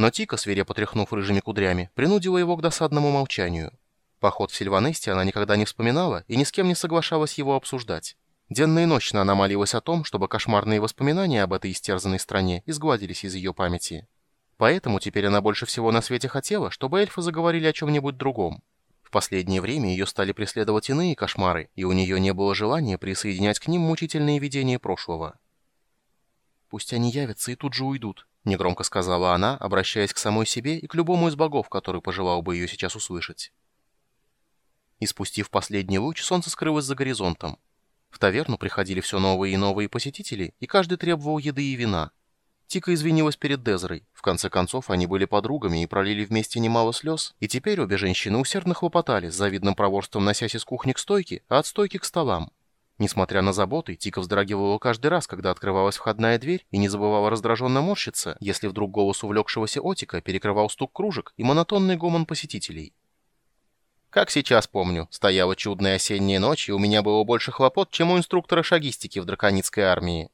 Но Тика, свирепо тряхнув рыжими кудрями, принудила его к досадному молчанию. Поход в Сильванесте она никогда не вспоминала и ни с кем не соглашалась его обсуждать. Денно и ночно она молилась о том, чтобы кошмарные воспоминания об этой истерзанной стране изгладились из ее памяти. Поэтому теперь она больше всего на свете хотела, чтобы эльфы заговорили о чем-нибудь другом. В последнее время ее стали преследовать иные кошмары, и у нее не было желания присоединять к ним мучительные видения прошлого. «Пусть они явятся и тут же уйдут», — негромко сказала она, обращаясь к самой себе и к любому из богов, который пожелал бы ее сейчас услышать. И спустив последний луч, солнце скрылось за горизонтом. В таверну приходили все новые и новые посетители, и каждый требовал еды и вина. Тика извинилась перед Дезрой. В конце концов, они были подругами и пролили вместе немало слез, и теперь обе женщины усердно хлопотали, с завидным проворством носясь из кухни к стойке, а от стойки к столам. Несмотря на заботы, Тика вздрагивала каждый раз, когда открывалась входная дверь, и не забывала раздраженно морщиться, если вдруг голос увлекшегося Отика перекрывал стук кружек и монотонный гомон посетителей. Как сейчас помню, стояла чудная осенняя ночь, и у меня было больше хлопот, чем у инструктора шагистики в драконицкой армии.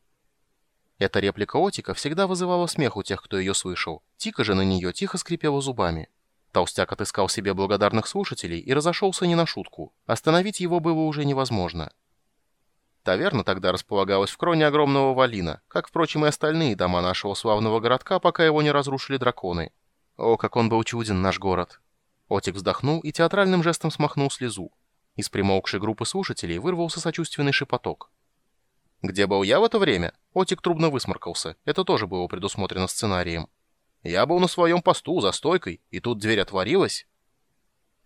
Эта реплика Отика всегда вызывала смех у тех, кто ее слышал. Тика же на нее тихо скрипела зубами. Толстяк отыскал себе благодарных слушателей и разошелся не на шутку. Остановить его было уже невозможно. Таверна тогда располагалась в кроне огромного валина, как, впрочем, и остальные дома нашего славного городка, пока его не разрушили драконы. О, как он был чуден, наш город! Отик вздохнул и театральным жестом смахнул слезу. Из примолкшей группы слушателей вырвался сочувственный шепоток. Где был я в это время? Отик трубно высморкался. Это тоже было предусмотрено сценарием. Я был на своем посту, за стойкой, и тут дверь отворилась.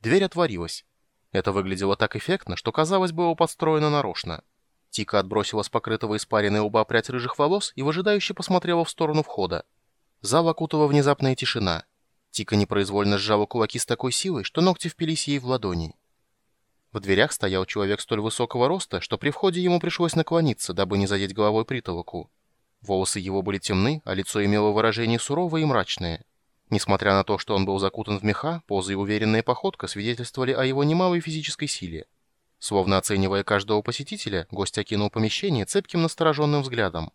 Дверь отворилась. Это выглядело так эффектно, что, казалось, было подстроено нарочно. Тика отбросила с покрытого испаренной лба прядь рыжих волос и выжидающе посмотрела в сторону входа. Зал окутала внезапная тишина. Тика непроизвольно сжала кулаки с такой силой, что ногти впились ей в ладони. В дверях стоял человек столь высокого роста, что при входе ему пришлось наклониться, дабы не задеть головой притолоку. Волосы его были темны, а лицо имело выражение суровое и мрачное. Несмотря на то, что он был закутан в меха, поза и уверенная походка свидетельствовали о его немалой физической силе. Словно оценивая каждого посетителя, гость окинул помещение цепким настороженным взглядом.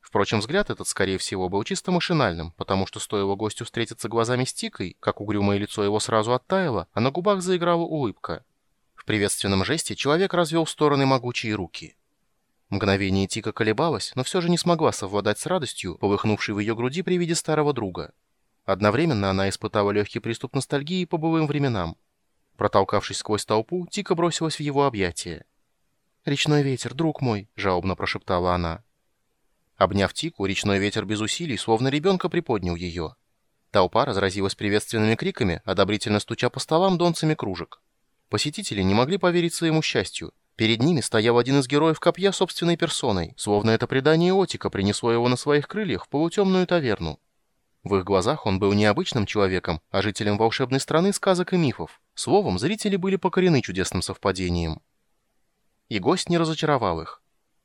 Впрочем, взгляд этот, скорее всего, был чисто машинальным, потому что стоило гостю встретиться глазами с Тикой, как угрюмое лицо его сразу оттаяло, а на губах заиграла улыбка приветственном жесте человек развел в стороны могучие руки. Мгновение Тика колебалась, но все же не смогла совладать с радостью, полыхнувшей в ее груди при виде старого друга. Одновременно она испытала легкий приступ ностальгии по былым временам. Протолкавшись сквозь толпу, Тика бросилась в его объятия. «Речной ветер, друг мой!» — жалобно прошептала она. Обняв Тику, речной ветер без усилий, словно ребенка, приподнял ее. Толпа разразилась приветственными криками, одобрительно стуча по столам донцами кружек. Посетители не могли поверить своему счастью. Перед ними стоял один из героев копья собственной персоной, словно это предание Отика принесло его на своих крыльях в полутемную таверну. В их глазах он был не обычным человеком, а жителем волшебной страны сказок и мифов. Словом, зрители были покорены чудесным совпадением. И гость не разочаровал их.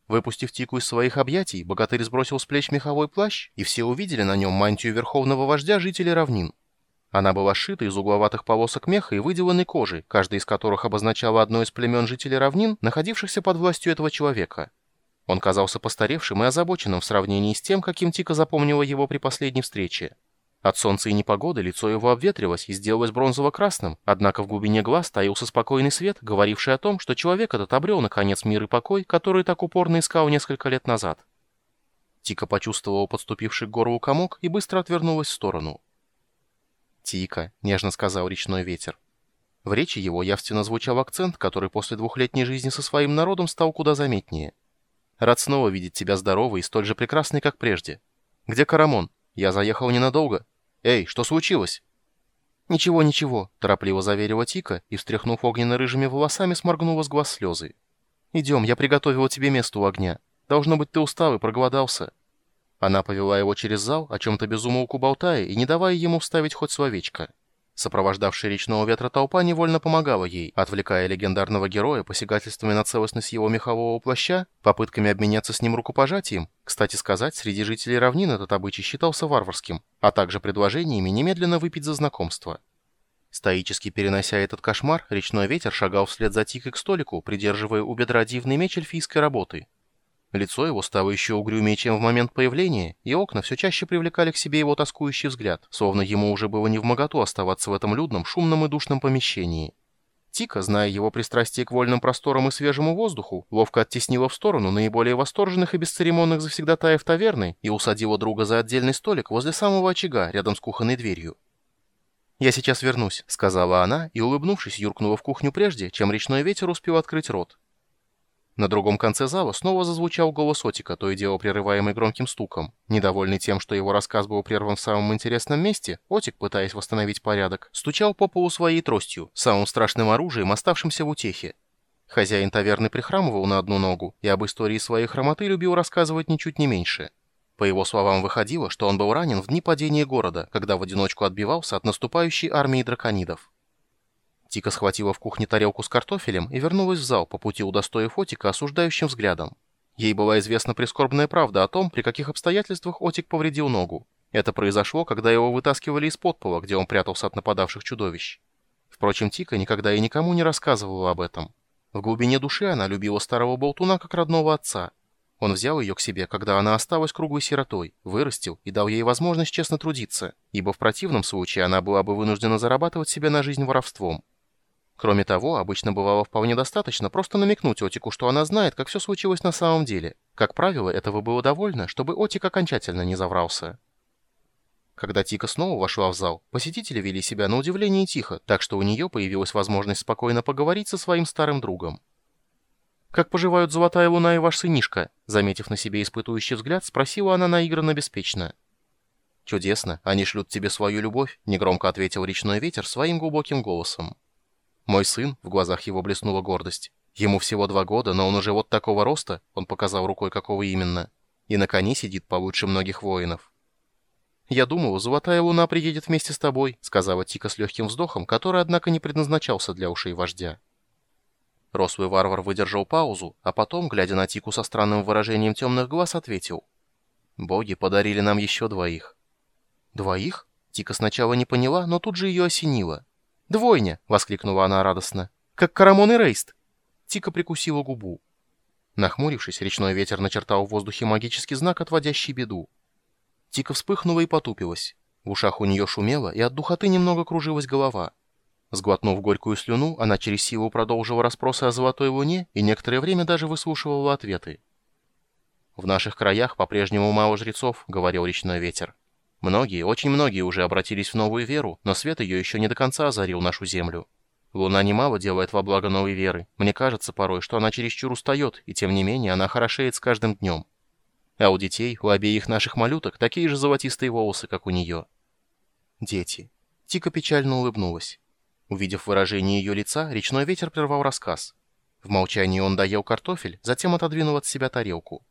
Выпустив Тику из своих объятий, богатырь сбросил с плеч меховой плащ, и все увидели на нем мантию верховного вождя жителей равнин. Она была сшита из угловатых полосок меха и выделанной кожи, каждая из которых обозначала одно из племен жителей равнин, находившихся под властью этого человека. Он казался постаревшим и озабоченным в сравнении с тем, каким Тика запомнила его при последней встрече. От солнца и непогоды лицо его обветрилось и сделалось бронзово-красным, однако в глубине глаз таился спокойный свет, говоривший о том, что человек этот обрел, наконец, мир и покой, который так упорно искал несколько лет назад. Тика почувствовала подступивший к горлу комок и быстро отвернулась в сторону. «Тика», — нежно сказал речной ветер. В речи его явственно звучал акцент, который после двухлетней жизни со своим народом стал куда заметнее. «Рад снова видеть тебя здоровой и столь же прекрасной, как прежде. Где Карамон? Я заехал ненадолго. Эй, что случилось?» «Ничего, ничего», — торопливо заверила Тика и, встряхнув огненно-рыжими волосами, сморгнула с глаз слезы. «Идем, я приготовила тебе место у огня. Должно быть, ты устал и проголодался». Она повела его через зал, о чем-то безумолку болтая и не давая ему вставить хоть словечко. Сопровождавшая речного ветра толпа невольно помогала ей, отвлекая легендарного героя посягательствами на целостность его мехового плаща, попытками обменяться с ним рукопожатием, кстати сказать, среди жителей равнин этот обычай считался варварским, а также предложениями немедленно выпить за знакомство. Стоически перенося этот кошмар, речной ветер шагал вслед за Тикой к столику, придерживая у бедра дивный меч эльфийской работы — Лицо его стало еще угрюмее, чем в момент появления, и окна все чаще привлекали к себе его тоскующий взгляд, словно ему уже было не в моготу оставаться в этом людном, шумном и душном помещении. Тика, зная его пристрастие к вольным просторам и свежему воздуху, ловко оттеснила в сторону наиболее восторженных и бесцеремонных завсегдатаев таверны и усадила друга за отдельный столик возле самого очага, рядом с кухонной дверью. «Я сейчас вернусь», — сказала она, и, улыбнувшись, юркнула в кухню прежде, чем речной ветер успел открыть рот. На другом конце зала снова зазвучал голос Отика, то и дело прерываемый громким стуком. Недовольный тем, что его рассказ был прерван в самом интересном месте, Отик, пытаясь восстановить порядок, стучал по полу своей тростью, самым страшным оружием, оставшимся в утехе. Хозяин таверны прихрамывал на одну ногу и об истории своей хромоты любил рассказывать ничуть не меньше. По его словам, выходило, что он был ранен в дни падения города, когда в одиночку отбивался от наступающей армии драконидов. Тика схватила в кухне тарелку с картофелем и вернулась в зал, по пути удостоив Отика осуждающим взглядом. Ей была известна прискорбная правда о том, при каких обстоятельствах Отик повредил ногу. Это произошло, когда его вытаскивали из подпола, где он прятался от нападавших чудовищ. Впрочем, Тика никогда и никому не рассказывала об этом. В глубине души она любила старого болтуна как родного отца. Он взял ее к себе, когда она осталась круглой сиротой, вырастил и дал ей возможность честно трудиться, ибо в противном случае она была бы вынуждена зарабатывать себе на жизнь воровством. Кроме того, обычно бывало вполне достаточно просто намекнуть Отику, что она знает, как все случилось на самом деле. Как правило, этого было довольно, чтобы Отик окончательно не заврался. Когда Тика снова вошла в зал, посетители вели себя на удивление тихо, так что у нее появилась возможность спокойно поговорить со своим старым другом. «Как поживают Золотая Луна и ваш сынишка?» Заметив на себе испытующий взгляд, спросила она наигранно беспечно. «Чудесно, они шлют тебе свою любовь», — негромко ответил речной ветер своим глубоким голосом. Мой сын, в глазах его блеснула гордость. Ему всего два года, но он уже вот такого роста, он показал рукой, какого именно, и на коне сидит получше многих воинов. «Я думала, Золотая Луна приедет вместе с тобой», сказала Тика с легким вздохом, который, однако, не предназначался для ушей вождя. Рослый варвар выдержал паузу, а потом, глядя на Тику со странным выражением темных глаз, ответил. «Боги подарили нам еще двоих». «Двоих?» Тика сначала не поняла, но тут же ее осенило. «Двойня!» — воскликнула она радостно. «Как Карамон и Рейст!» Тика прикусила губу. Нахмурившись, речной ветер начертал в воздухе магический знак, отводящий беду. Тика вспыхнула и потупилась. В ушах у нее шумело, и от духоты немного кружилась голова. Сглотнув горькую слюну, она через силу продолжила расспросы о Золотой Луне и некоторое время даже выслушивала ответы. «В наших краях по-прежнему мало жрецов», — говорил речной ветер. Многие, очень многие уже обратились в новую веру, но свет ее еще не до конца озарил нашу землю. Луна немало делает во благо новой веры. Мне кажется порой, что она чересчур устает, и тем не менее она хорошеет с каждым днем. А у детей, у обеих наших малюток, такие же золотистые волосы, как у нее. Дети. Тика печально улыбнулась. Увидев выражение ее лица, речной ветер прервал рассказ. В молчании он доел картофель, затем отодвинул от себя тарелку.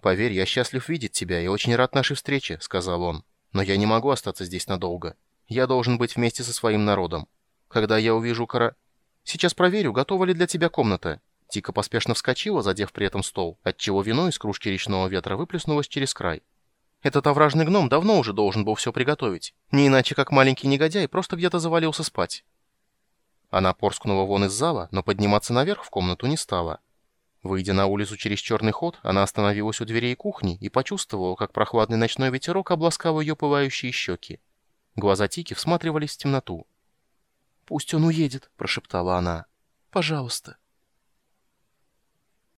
«Поверь, я счастлив видеть тебя и очень рад нашей встрече», — сказал он. «Но я не могу остаться здесь надолго. Я должен быть вместе со своим народом. Когда я увижу кора... Сейчас проверю, готова ли для тебя комната». Тика поспешно вскочила, задев при этом стол, отчего вино из кружки речного ветра выплеснулось через край. Этот овражный гном давно уже должен был все приготовить. Не иначе, как маленький негодяй просто где-то завалился спать. Она порскнула вон из зала, но подниматься наверх в комнату не стала. Выйдя на улицу через черный ход, она остановилась у дверей кухни и почувствовала, как прохладный ночной ветерок обласкал ее пылающие щеки. Глаза Тики всматривались в темноту. «Пусть он уедет», — прошептала она. «Пожалуйста».